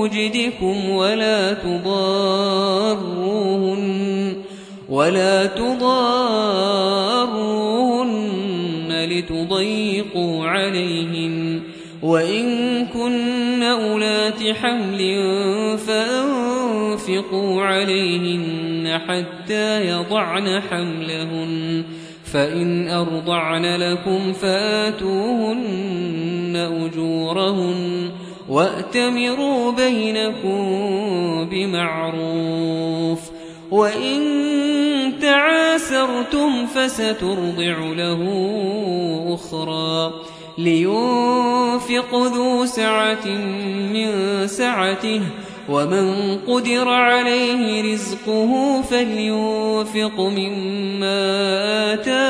من وجدكم ولا تضاروهن ولا تضاروهن لتضيقوا عليهن. وإن كن أولات حمل فأنفقوا عليهن حتى يضعن حملهن. فإن أرضعن لكم فآتوهن أجورهن. وأتمروا بينكم بمعروف وإن تعاسرتم فسترضع له أخرى لينفق ذو سعة من سعته ومن قدر عليه رزقه فلينفق مما آتاه